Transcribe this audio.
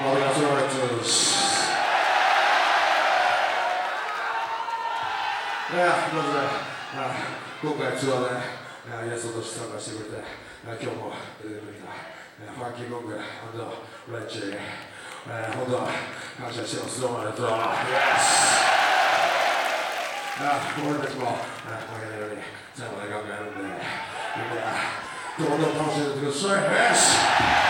Yes, Valgas Ortus. Ja, まずあ今回ツアーであ安尾として参加してくれて今日も出てくれたファンキーロングレッチあ本当感謝してますどうもありがとう Yes. あ俺たちも負けないように最後まで頑張るんでみんなどんどん楽しんでってください